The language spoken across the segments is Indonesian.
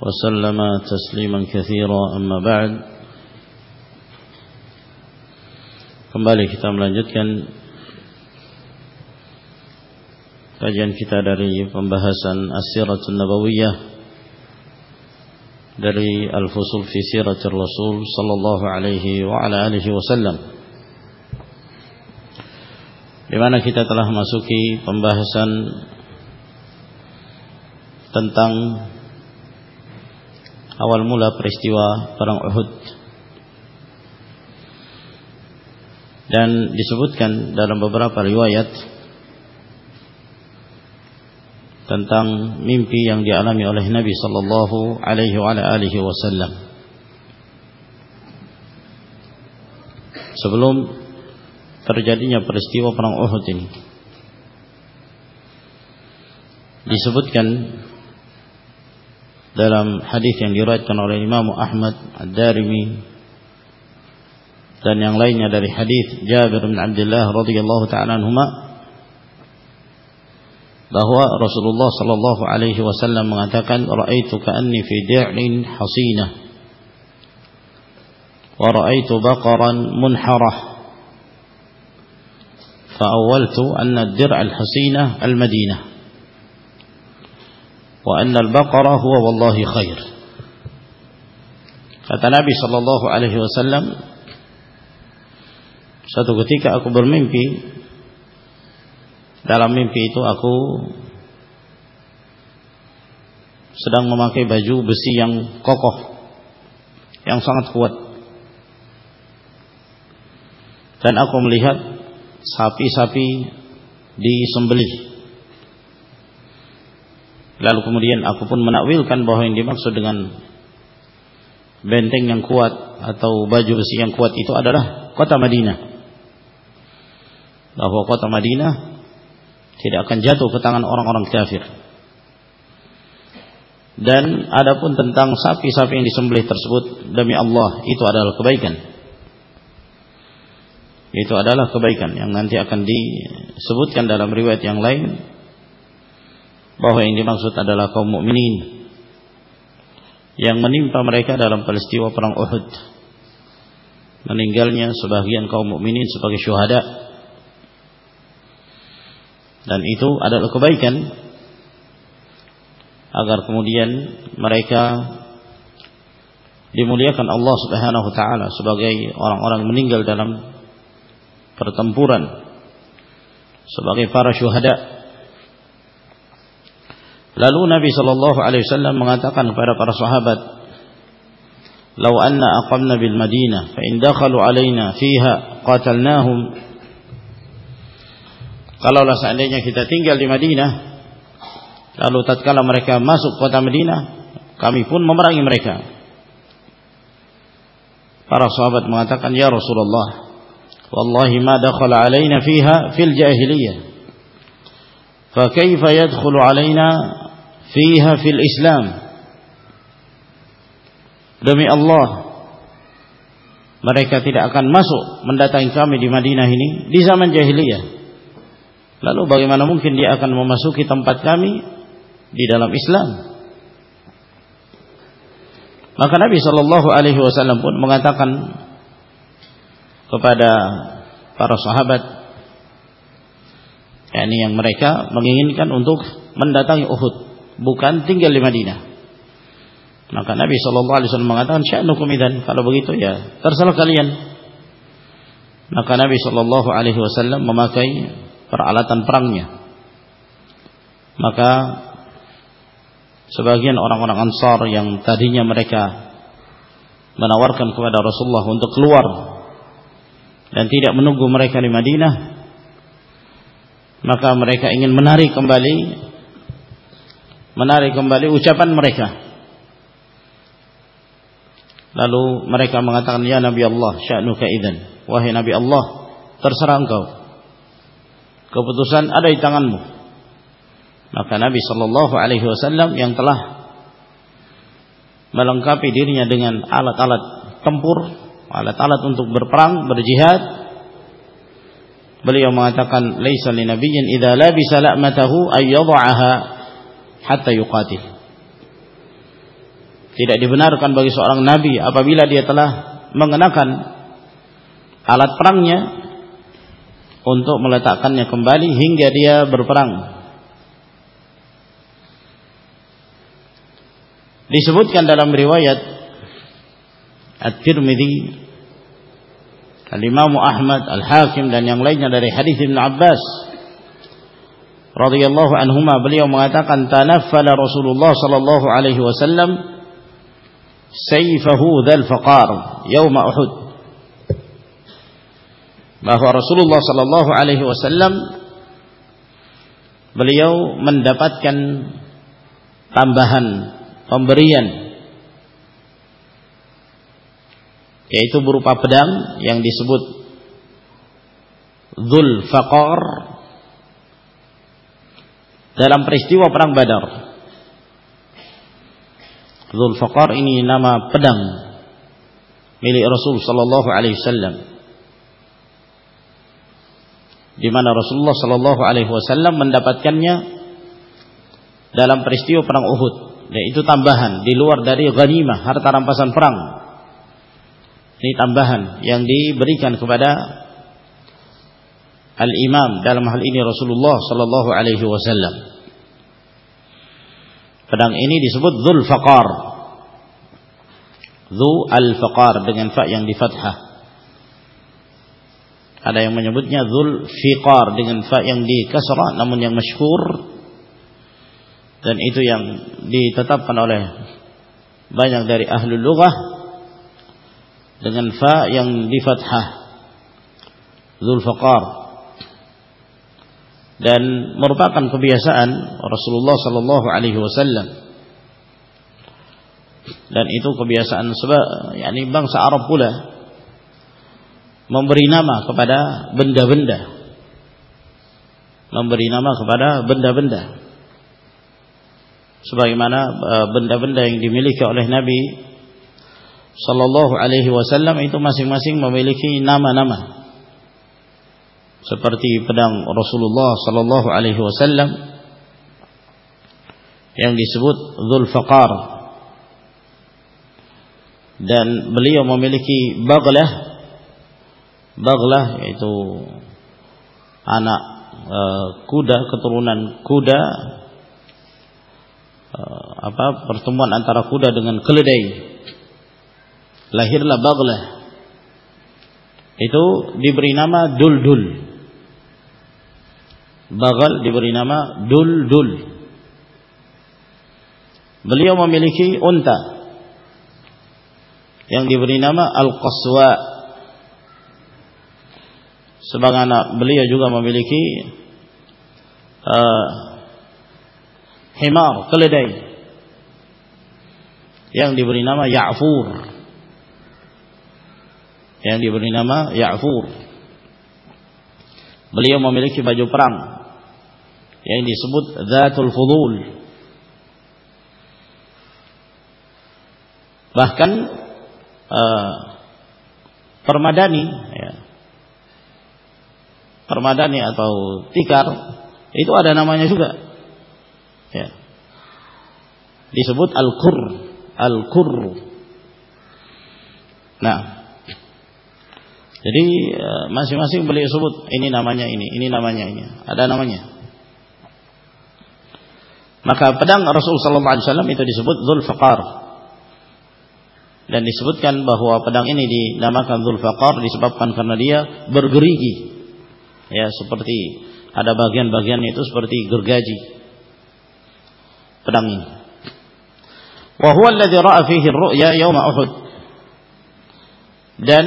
وسلم تسليما كثيرا أما بعد Kembali kita melanjutkan kajian kita dari pembahasan As-Siratun Nabawiyah dari Al-Fusul fi Siratir Rasul sallallahu alaihi wa ala alihi wasallam. Di mana kita telah masuki pembahasan tentang awal mula peristiwa perang Uhud. Dan disebutkan dalam beberapa riwayat tentang mimpi yang dialami oleh Nabi sallallahu alaihi wasallam. Sebelum terjadinya peristiwa perang Uhud ini disebutkan dalam hadis yang diriwayatkan oleh Imam Ahmad Ad-Darimi dan yang lainnya dari hadis Jabir bin Abdullah radhiyallahu taala anhuma bahwa Rasulullah sallallahu alaihi wasallam mengatakan raaitu ka'anni fi di'in hasinah wa raaitu baqaran munharah فأولت أن الدرع الحسينة المدينة annal baqara huwa wallahi khair kata Nabi sallallahu alaihi wasallam suatu ketika aku bermimpi dalam mimpi itu aku sedang memakai baju besi yang kokoh yang sangat kuat. Dan aku melihat sapi-sapi disembelih Lalu kemudian aku pun menakwilkan bahwa yang dimaksud dengan benteng yang kuat atau baju besi yang kuat itu adalah kota Madinah. Bahwa kota Madinah tidak akan jatuh ke tangan orang-orang kafir. Dan adapun tentang sapi-sapi yang disembelih tersebut demi Allah itu adalah kebaikan. Itu adalah kebaikan yang nanti akan disebutkan dalam riwayat yang lain bahwa yang dimaksud adalah kaum mukminin yang menimpa mereka dalam peristiwa perang Uhud. Meninggalnya sebagian kaum mukminin sebagai syuhada. Dan itu adalah kebaikan agar kemudian mereka dimuliakan Allah Subhanahu wa taala sebagai orang-orang meninggal dalam pertempuran sebagai para syuhada Lalu Nabi sallallahu alaihi wasallam mengatakan kepada para sahabat, "Lau anna aqamna bil Madinah fa in dakhalu alaina fiha qatalnahum." Kalaulah seandainya kita tinggal di Madinah, lalu tatkala mereka masuk kota Madinah, kami pun memerangi mereka. Para sahabat mengatakan, "Ya Rasulullah, wallahi ma dakhala alaina fiha fil jahiliyah." فكيف يدخل علينا fiha fil Islam. Demi Allah mereka tidak akan masuk mendatangi kami di Madinah ini di zaman jahiliyah. Lalu bagaimana mungkin dia akan memasuki tempat kami di dalam Islam? Maka Nabi Shallallahu Alaihi Wasallam pun mengatakan kepada para sahabat yakni yang mereka menginginkan untuk mendatangi Uhud bukan tinggal di Madinah. Maka Nabi Shallallahu Alaihi Wasallam mengatakan sya'nukum idan kalau begitu ya terserah kalian. Maka Nabi Shallallahu Alaihi Wasallam memakai peralatan perangnya. Maka sebagian orang-orang Ansar yang tadinya mereka menawarkan kepada Rasulullah untuk keluar dan tidak menunggu mereka di Madinah maka mereka ingin menarik kembali menarik kembali ucapan mereka Lalu mereka mengatakan, "Ya Nabi Allah, sya'nuka idzan." Wahai Nabi Allah, terserah engkau. Keputusan ada di tanganmu. Maka Nabi sallallahu alaihi wasallam yang telah melengkapi dirinya dengan alat-alat tempur, alat-alat untuk berperang, berjihad, beliau mengatakan laisa linabiyyin idza labisa la'matahu ay yad'aha hatta yuqatil tidak dibenarkan bagi seorang nabi apabila dia telah mengenakan alat perangnya untuk meletakkannya kembali hingga dia berperang. Disebutkan dalam riwayat At-Tirmidzi, Al-Imam Ahmad, Al-Hakim dan yang lainnya dari hadis Ibn Abbas radhiyallahu anhuma beliau mengatakan tanaffala Rasulullah sallallahu alaihi wasallam sayfahu dzal faqar yaum Uhud. Bahwa Rasulullah sallallahu alaihi wasallam beliau mendapatkan tambahan pemberian yaitu berupa pedang yang disebut Dzul Faqar dalam peristiwa perang Badar Zulfaqar ini nama pedang milik Rasul sallallahu alaihi wasallam. Di mana Rasulullah sallallahu alaihi wasallam mendapatkannya dalam peristiwa perang Uhud. Yaitu tambahan di luar dari ghanimah, harta rampasan perang. Ini tambahan yang diberikan kepada al-imam dalam hal ini Rasulullah sallallahu alaihi wasallam. Pedang ini disebut Dhul Faqar. Dhu al-Faqar dengan fa yang di fathah. Ada yang menyebutnya Dhul Fiqar dengan fa yang di kasrah namun yang masyhur dan itu yang ditetapkan oleh banyak dari ahli lughah dengan fa yang di fathah. Dhul Faqar dan merupakan kebiasaan Rasulullah sallallahu alaihi wasallam. Dan itu kebiasaan sebab yakni bangsa Arab pula memberi nama kepada benda-benda. Memberi nama kepada benda-benda. Sebagaimana e, benda-benda yang dimiliki oleh Nabi sallallahu alaihi wasallam itu masing-masing memiliki nama-nama seperti pedang Rasulullah sallallahu alaihi wasallam yang disebut Zulfaqar dan beliau memiliki baglah baglah yaitu anak e, kuda keturunan kuda e, apa pertemuan antara kuda dengan keledai. Lahirlah baglah. Itu diberi nama Duldul Bagal diberi nama Dul Dul. Beliau memiliki unta yang diberi nama Al-Qaswa. Sebagaimana beliau juga memiliki uh, himar, keledai yang diberi nama Ya'fur. Yang diberi nama Ya'fur. Beliau memiliki baju perang yang disebut Zatul Fudul. Bahkan uh, permadani ya. Permadani atau tikar itu ada namanya juga. Ya. Disebut al-qur, al-qur. Nah, jadi eh, masing-masing beliau sebut ini namanya ini, ini namanya ini. Ada namanya. Maka pedang Rasul sallallahu alaihi wasallam itu disebut Zulfaqar. Dan disebutkan bahwa pedang ini dinamakan Zulfaqar disebabkan karena dia bergerigi. Ya, seperti ada bagian-bagiannya itu seperti gergaji. Pedang ini. Wa huwa alladhi ra'a fihi ar-ru'ya yawma Uhud. Dan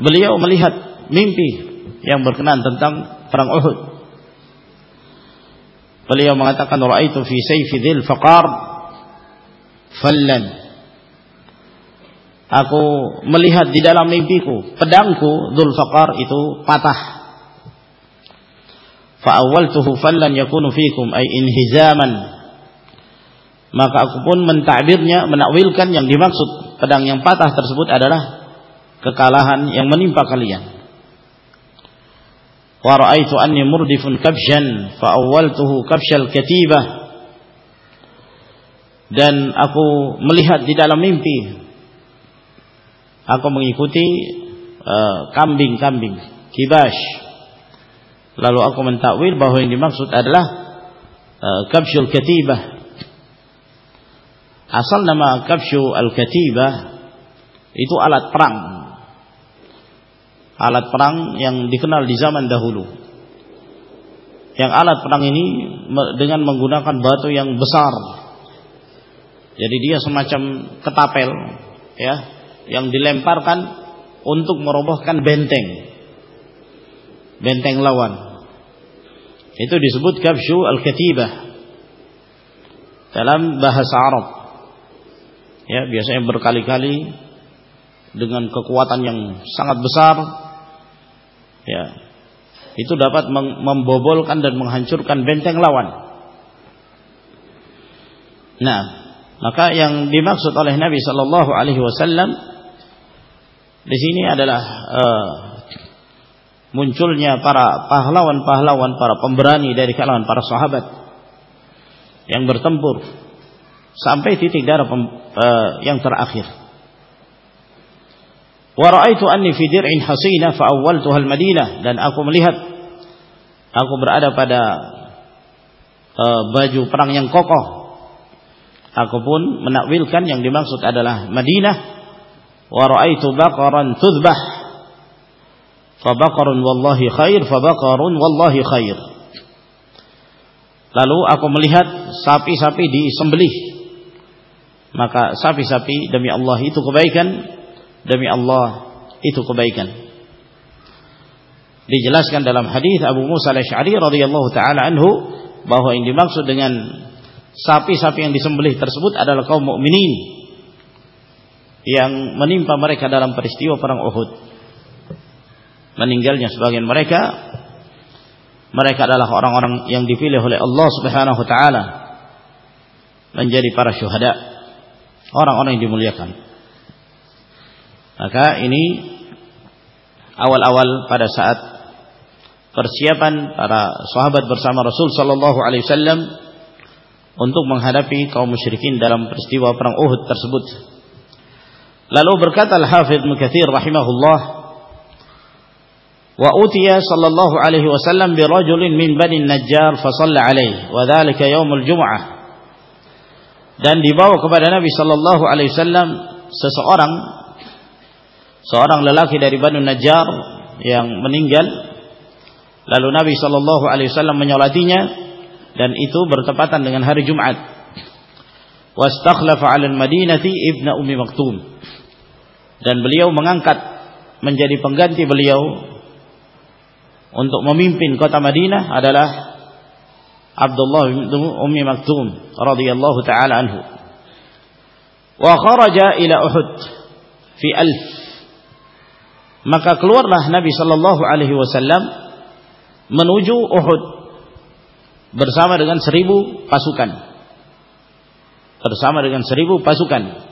beliau melihat mimpi yang berkenaan tentang perang Uhud. Beliau mengatakan raaitu fi sayfi dzil faqar fallan. Aku melihat di dalam mimpiku pedangku Dzulfaqar itu patah. Fa awwaltuhu fallan yakunu fikum ay inhizaman. Maka aku pun mentakbirnya menakwilkan yang dimaksud pedang yang patah tersebut adalah kekalahan yang menimpa kalian anni murdifun kabshan fa awwaltuhu kabshal katibah dan aku melihat di dalam mimpi. Aku mengikuti uh, kambing-kambing uh, kibash. Lalu aku mentakwil bahwa yang dimaksud adalah uh, kabsyul katibah. Asal nama kabsyu al-katibah itu alat perang alat perang yang dikenal di zaman dahulu yang alat perang ini dengan menggunakan batu yang besar jadi dia semacam ketapel ya yang dilemparkan untuk merobohkan benteng. Benteng lawan. Itu disebut kabsyu al-katibah dalam bahasa Arab. Ya, biasanya berkali-kali dengan kekuatan yang sangat besar. Ya. Itu dapat membobolkan dan menghancurkan benteng lawan. Nah, maka yang dimaksud oleh Nabi Shallallahu Alaihi Wasallam di sini adalah uh, munculnya para pahlawan-pahlawan, para pemberani dari kalangan para sahabat yang bertempur sampai titik darah uh, yang terakhir. Wa ra'aitu anni fi dir'in hasina fa awwaltuha al-Madinah dan aku melihat aku berada pada uh, baju perang yang kokoh. Aku pun menakwilkan yang dimaksud adalah Madinah. Wa raaitu baqaran tudbah. Fa baqarun wallahi khair fa baqarun wallahi khair. Lalu aku melihat sapi-sapi disembelih. Maka sapi-sapi demi Allah itu kebaikan demi Allah itu kebaikan dijelaskan dalam hadis Abu Musa al-Asy'ari radhiyallahu taala anhu bahwa yang dimaksud dengan sapi-sapi yang disembelih tersebut adalah kaum mukminin yang menimpa mereka dalam peristiwa perang Uhud. Meninggalnya sebagian mereka mereka adalah orang-orang yang dipilih oleh Allah Subhanahu wa taala menjadi para syuhada, orang-orang yang dimuliakan. Maka ini awal-awal pada saat persiapan para sahabat bersama Rasul sallallahu alaihi wasallam untuk menghadapi kaum musyrikin dalam peristiwa perang Uhud tersebut. Lalu berkata Al-Hafidh Mukathir rahimahullah, "Wa utiya sallallahu alaihi wasallam bi rajulin min Bani Najjar fa shalla alaihi wa dhalika yaumul Jum'ah." Dan dibawa kepada Nabi sallallahu alaihi wasallam seseorang seorang lelaki dari Bani Najjar yang meninggal lalu Nabi sallallahu alaihi wasallam menyolatinya dan itu bertepatan dengan hari Jumat. Wastakhlafa 'ala al-Madinati ibnu Ummi Maktum. Dan beliau mengangkat menjadi pengganti beliau untuk memimpin kota Madinah adalah Abdullah bin Ummi Maktum radhiyallahu taala anhu. Wa kharaja ila Uhud fi alf. Maka keluarlah Nabi sallallahu alaihi wasallam menuju Uhud bersama dengan seribu pasukan. Bersama dengan seribu pasukan.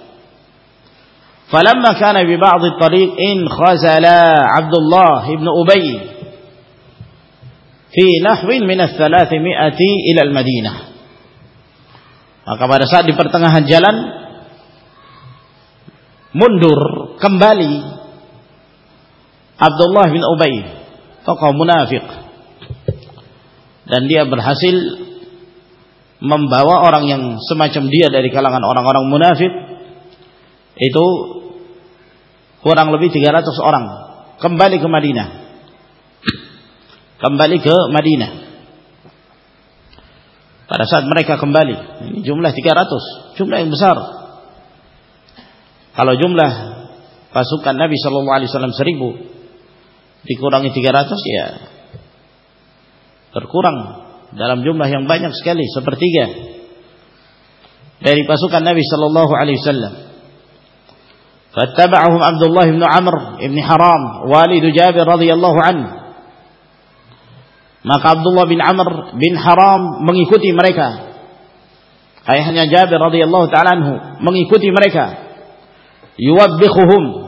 Falamma kana bi ba'd at-tariq in khazala Abdullah ibn Ubay fi nahwin min ats-thalathimi'ati ila al-Madinah. Maka pada saat di pertengahan jalan mundur kembali Abdullah bin Ubay tokoh munafik dan dia berhasil membawa orang yang semacam dia dari kalangan orang-orang munafik itu kurang lebih 300 orang. Kembali ke Madinah. Kembali ke Madinah. Pada saat mereka kembali ini jumlah 300 jumlah yang besar. Kalau jumlah pasukan Nabi Shallallahu Alaihi Wasallam seribu dikurangi 300 ya berkurang dalam jumlah yang banyak sekali sepertiga dari pasukan Nabi sallallahu alaihi wasallam. Fattaba'ahum Abdullah bin Amr bin Haram, walid Jabir radhiyallahu anhu. Maka Abdullah bin Amr bin Haram mengikuti mereka. Ayahnya Jabir radhiyallahu taala anhu mengikuti mereka. Yuwabbikhuhum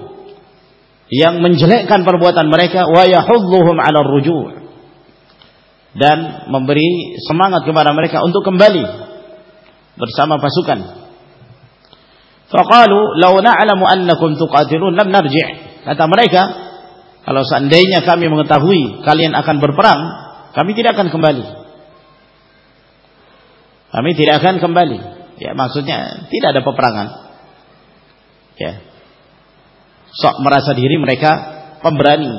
yang menjelekkan perbuatan mereka wa yahudduhum 'ala ruju' dan memberi semangat kepada mereka untuk kembali bersama pasukan. Faqalu law na'lamu annakum tuqatilun lam narji'. Kata mereka, kalau seandainya kami mengetahui kalian akan berperang, kami tidak akan kembali. Kami tidak akan kembali. Ya, maksudnya tidak ada peperangan. Ya. Sok merasa diri mereka pemberani,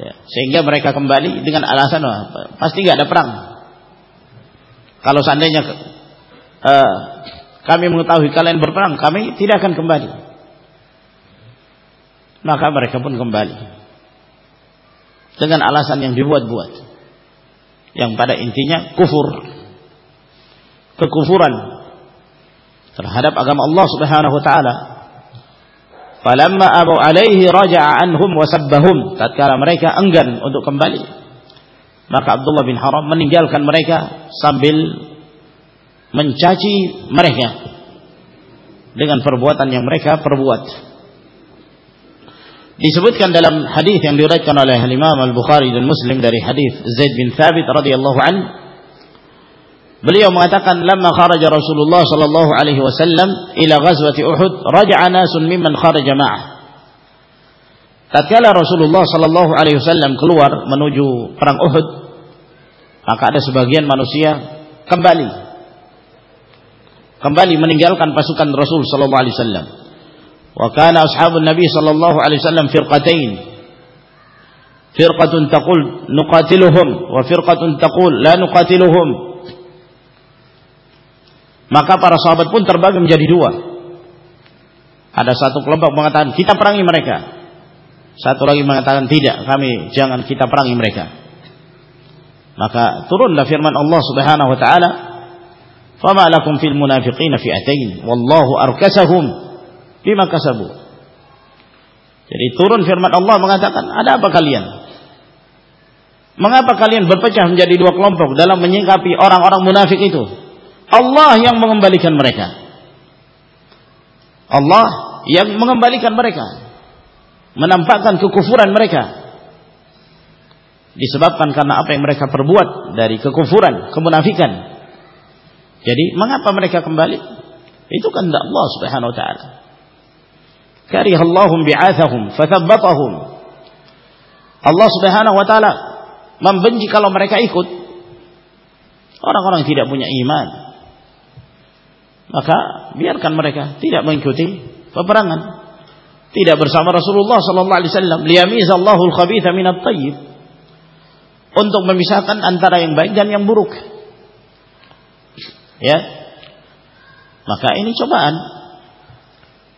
ya, sehingga mereka kembali dengan alasan oh, pasti nggak ada perang. Kalau seandainya uh, kami mengetahui kalian berperang kami tidak akan kembali. Maka mereka pun kembali. Dengan alasan yang dibuat-buat. Yang pada intinya kufur. Kekufuran terhadap agama Allah Subhanahu wa taala Falamma abu alaihi raja'a anhum wa sabbahum. Tatkala mereka enggan untuk kembali, maka Abdullah bin Haram meninggalkan mereka sambil mencaci mereka dengan perbuatan yang mereka perbuat. Disebutkan dalam hadis yang diriwayatkan oleh Imam Al-Bukhari dan Muslim dari hadis Zaid bin Thabit radhiyallahu anhu Beliau mengatakan lamma kharaja Rasulullah sallallahu alaihi wasallam ila ghazwati Uhud raja'a nasun mimman kharaja ma'ah. Tatkala Rasulullah sallallahu alaihi wasallam keluar menuju perang Uhud maka ada sebagian manusia kembali kembali meninggalkan pasukan Rasul sallallahu alaihi wasallam. Wa kana ashabun Nabi sallallahu alaihi wasallam firqatain. Firqatun taqul nuqatiluhum wa firqatun taqul la nuqatiluhum. Maka para sahabat pun terbagi menjadi dua. Ada satu kelompok mengatakan kita perangi mereka. Satu lagi mengatakan tidak, kami jangan kita perangi mereka. Maka turunlah firman Allah Subhanahu wa taala, "Fama lakum fil munafiqina fi'atain, wallahu arkasahum bima kasabu." Jadi turun firman Allah mengatakan, "Ada apa kalian? Mengapa kalian berpecah menjadi dua kelompok dalam menyingkapi orang-orang munafik itu?" Allah yang mengembalikan mereka. Allah yang mengembalikan mereka. Menampakkan kekufuran mereka. Disebabkan karena apa yang mereka perbuat dari kekufuran, kemunafikan. Jadi mengapa mereka kembali? Itu kan Allah Subhanahu wa taala. Karihallahum bi'athahum fathabbatahum. Allah Subhanahu wa taala membenci kalau mereka ikut orang-orang tidak punya iman maka biarkan mereka tidak mengikuti peperangan. Tidak bersama Rasulullah sallallahu alaihi wasallam. Liyamizallahu al-khabitha min at-tayyib untuk memisahkan antara yang baik dan yang buruk. Ya. Maka ini cobaan.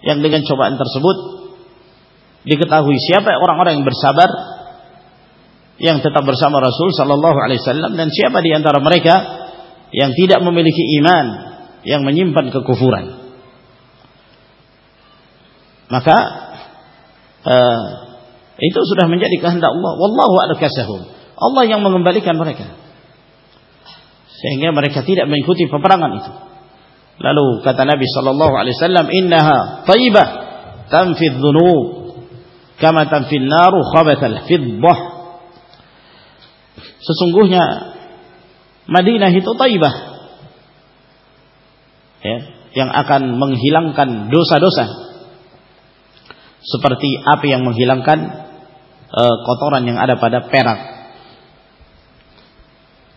Yang dengan cobaan tersebut diketahui siapa orang-orang yang bersabar yang tetap bersama Rasul sallallahu alaihi wasallam dan siapa di antara mereka yang tidak memiliki iman yang menyimpan kekufuran. Maka uh, itu sudah menjadi kehendak Allah. Wallahu arkasahum. Allah yang mengembalikan mereka. Sehingga mereka tidak mengikuti peperangan itu. Lalu kata Nabi sallallahu alaihi wasallam, "Innaha thayyibah tanfidh dhunub kama tanfidh naru khabathal fiddah." Sesungguhnya Madinah itu thayyibah ya, yang akan menghilangkan dosa-dosa seperti api yang menghilangkan uh, kotoran yang ada pada perak.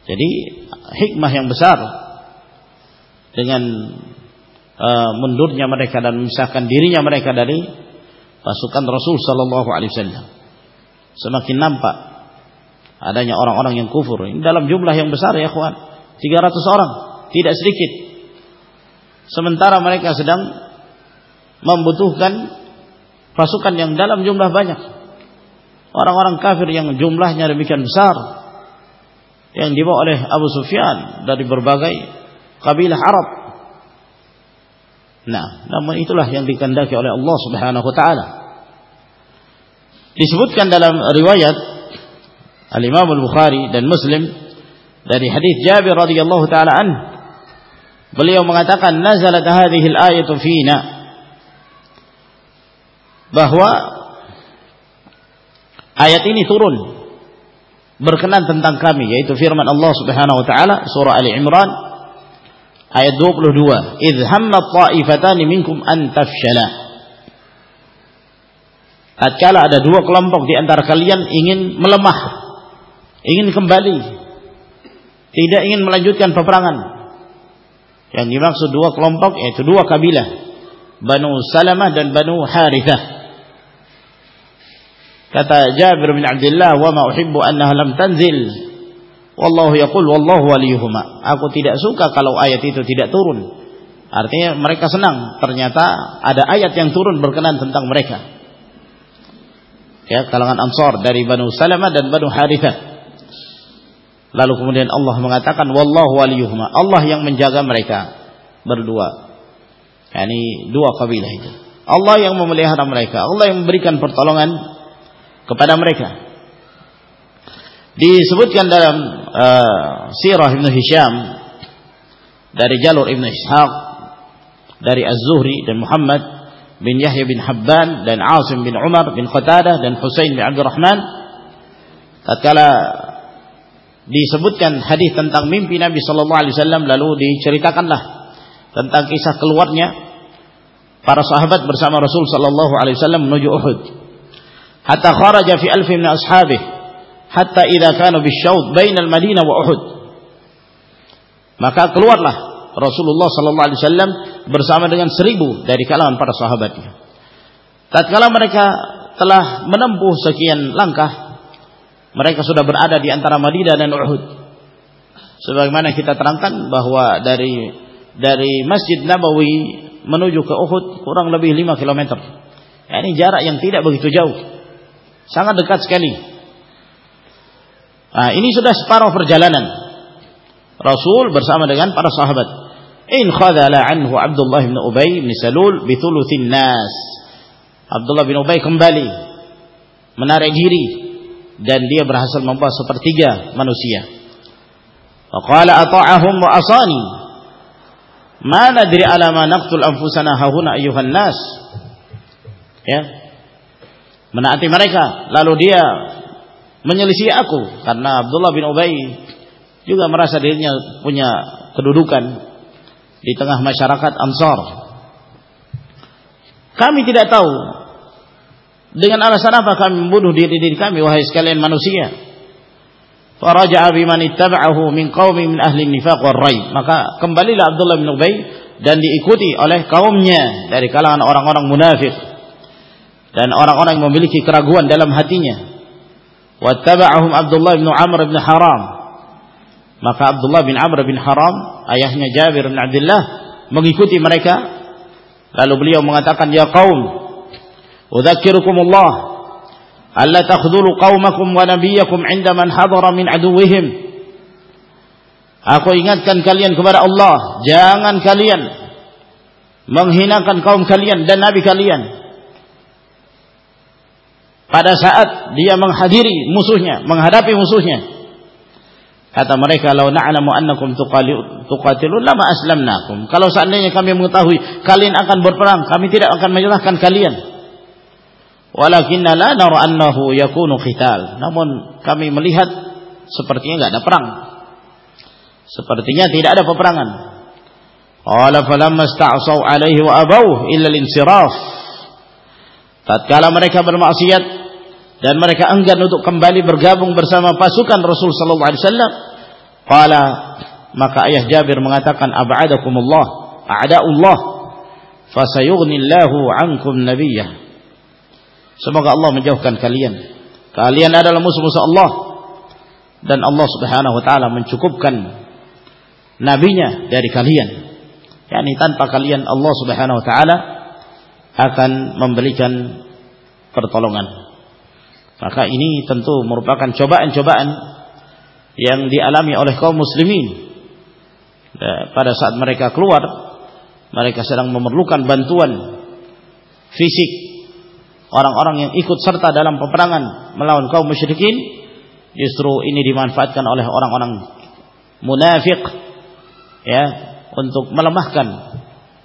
Jadi hikmah yang besar dengan uh, mundurnya mereka dan memisahkan dirinya mereka dari pasukan Rasul Sallallahu Alaihi Wasallam. Semakin nampak adanya orang-orang yang kufur. Ini dalam jumlah yang besar ya kawan, 300 orang, tidak sedikit sementara mereka sedang membutuhkan pasukan yang dalam jumlah banyak. Orang-orang kafir yang jumlahnya demikian besar yang dibawa oleh Abu Sufyan dari berbagai kabilah Arab. Nah, namun itulah yang dikehendaki oleh Allah Subhanahu wa taala. Disebutkan dalam riwayat Al-Imam Al-Bukhari dan Muslim dari hadis Jabir radhiyallahu taala an beliau mengatakan nazalat hadhihi al-ayatu fina. Bahwa ayat ini turun berkenan tentang kami yaitu firman Allah Subhanahu wa taala surah Ali Imran ayat 22 idh hamma ta'ifatani minkum an tafshala. Tatkala ada dua kelompok di antara kalian ingin melemah ingin kembali tidak ingin melanjutkan peperangan yang dimaksud dua kelompok yaitu dua kabilah Banu Salamah dan Banu Harithah kata Jabir bin Abdullah wa ma uhibbu annaha lam tanzil Wallahu yaqul wallahu waliyuhuma. Aku tidak suka kalau ayat itu tidak turun. Artinya mereka senang ternyata ada ayat yang turun berkenan tentang mereka. Ya, kalangan Ansar dari Banu Salamah dan Banu Harithah. Lalu kemudian Allah mengatakan wallahu waliyuhuma. Allah yang menjaga mereka berdua. Yani dua kabilah itu. Allah yang memelihara mereka, Allah yang memberikan pertolongan kepada mereka disebutkan dalam uh, sirah Ibnu Hisham dari jalur Ibnu Ishaq dari Az-Zuhri dan Muhammad bin Yahya bin Habban dan Asim bin Umar bin Qatadah dan Husain bin Abdurrahman tatkala disebutkan hadis tentang mimpi Nabi sallallahu alaihi wasallam lalu diceritakanlah tentang kisah keluarnya para sahabat bersama Rasul sallallahu alaihi wasallam menuju Uhud hatta kharaja fi alfi min ashabihi hatta idza kanu bisyaud bainal Madinah wa Uhud. Maka keluarlah Rasulullah sallallahu alaihi wasallam bersama dengan seribu dari kalangan para sahabatnya. Tatkala mereka telah menempuh sekian langkah, mereka sudah berada di antara Madinah dan Uhud. Sebagaimana kita terangkan bahwa dari dari Masjid Nabawi menuju ke Uhud kurang lebih 5 km. Ini jarak yang tidak begitu jauh. Sangat dekat sekali. Nah, ini sudah separuh perjalanan. Rasul bersama dengan para sahabat. In khadala anhu Abdullah bin Ubay bin Salul bi thuluthin nas. Abdullah bin Ubay kembali menarik diri dan dia berhasil membawa sepertiga manusia. Faqala ata'ahum wa asani. Ma nadri ala ma naqtul anfusana hahuna ayyuhan nas. Ya. Menaati mereka lalu dia menyelisih aku karena Abdullah bin Ubay juga merasa dirinya punya kedudukan di tengah masyarakat Ansar. Kami tidak tahu dengan alasan apa kami membunuh diri diri kami wahai sekalian manusia. Faraja'a biman ittaba'ahu min qaumi min ahli nifaq war. Maka kembalilah Abdullah bin Ubay dan diikuti oleh kaumnya dari kalangan orang-orang munafik dan orang-orang yang memiliki keraguan dalam hatinya wattaba'ahum Abdullah bin Amr bin Haram maka Abdullah bin Amr bin Haram ayahnya Jabir bin Abdullah mengikuti mereka lalu beliau mengatakan ya qaum alla takhdhulu qaumakum wa nabiyakum 'inda man hadara min aduwwihim Aku ingatkan kalian kepada Allah jangan kalian menghinakan kaum kalian dan nabi kalian pada saat dia menghadiri musuhnya, menghadapi musuhnya. Kata mereka, "Lau na'lamu annakum tuqatilun lama aslamnakum." Kalau seandainya kami mengetahui kalian akan berperang, kami tidak akan menyerahkan kalian. Walakinna la nara annahu yakunu qital. Namun kami melihat sepertinya enggak ada perang. Sepertinya tidak ada peperangan. Qala falamma sta'saw alaihi wa abau illa al-insiraf. Tatkala mereka bermaksiat dan mereka enggan untuk kembali bergabung bersama pasukan Rasul sallallahu alaihi wasallam qala maka ayah Jabir mengatakan ab'adakumullah a'da'ullah fasayughnillahu ankum nabiyyah semoga Allah menjauhkan kalian. Kalian adalah musuh-musuh Allah. Dan Allah Subhanahu wa taala mencukupkan nabinya dari kalian. Yakni tanpa kalian Allah Subhanahu wa taala akan memberikan pertolongan. Maka ini tentu merupakan cobaan-cobaan yang dialami oleh kaum muslimin. Pada saat mereka keluar mereka sedang memerlukan bantuan fisik orang-orang yang ikut serta dalam peperangan melawan kaum musyrikin justru ini dimanfaatkan oleh orang-orang munafik ya untuk melemahkan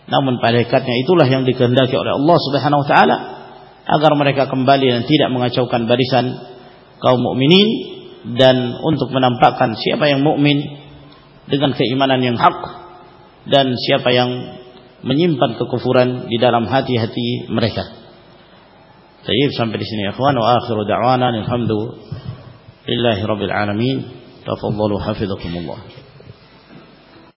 namun pada hakikatnya itulah yang dikehendaki oleh Allah Subhanahu wa taala agar mereka kembali dan tidak mengacaukan barisan kaum mukminin dan untuk menampakkan siapa yang mukmin dengan keimanan yang hak dan siapa yang menyimpan kekufuran di dalam hati-hati mereka. Baik sampai di sini ikhwan wa akhiru da'wana alhamdulillahi rabbil alamin. Tafadhalu hafizakumullah.